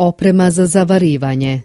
Oprema za zavarivanje.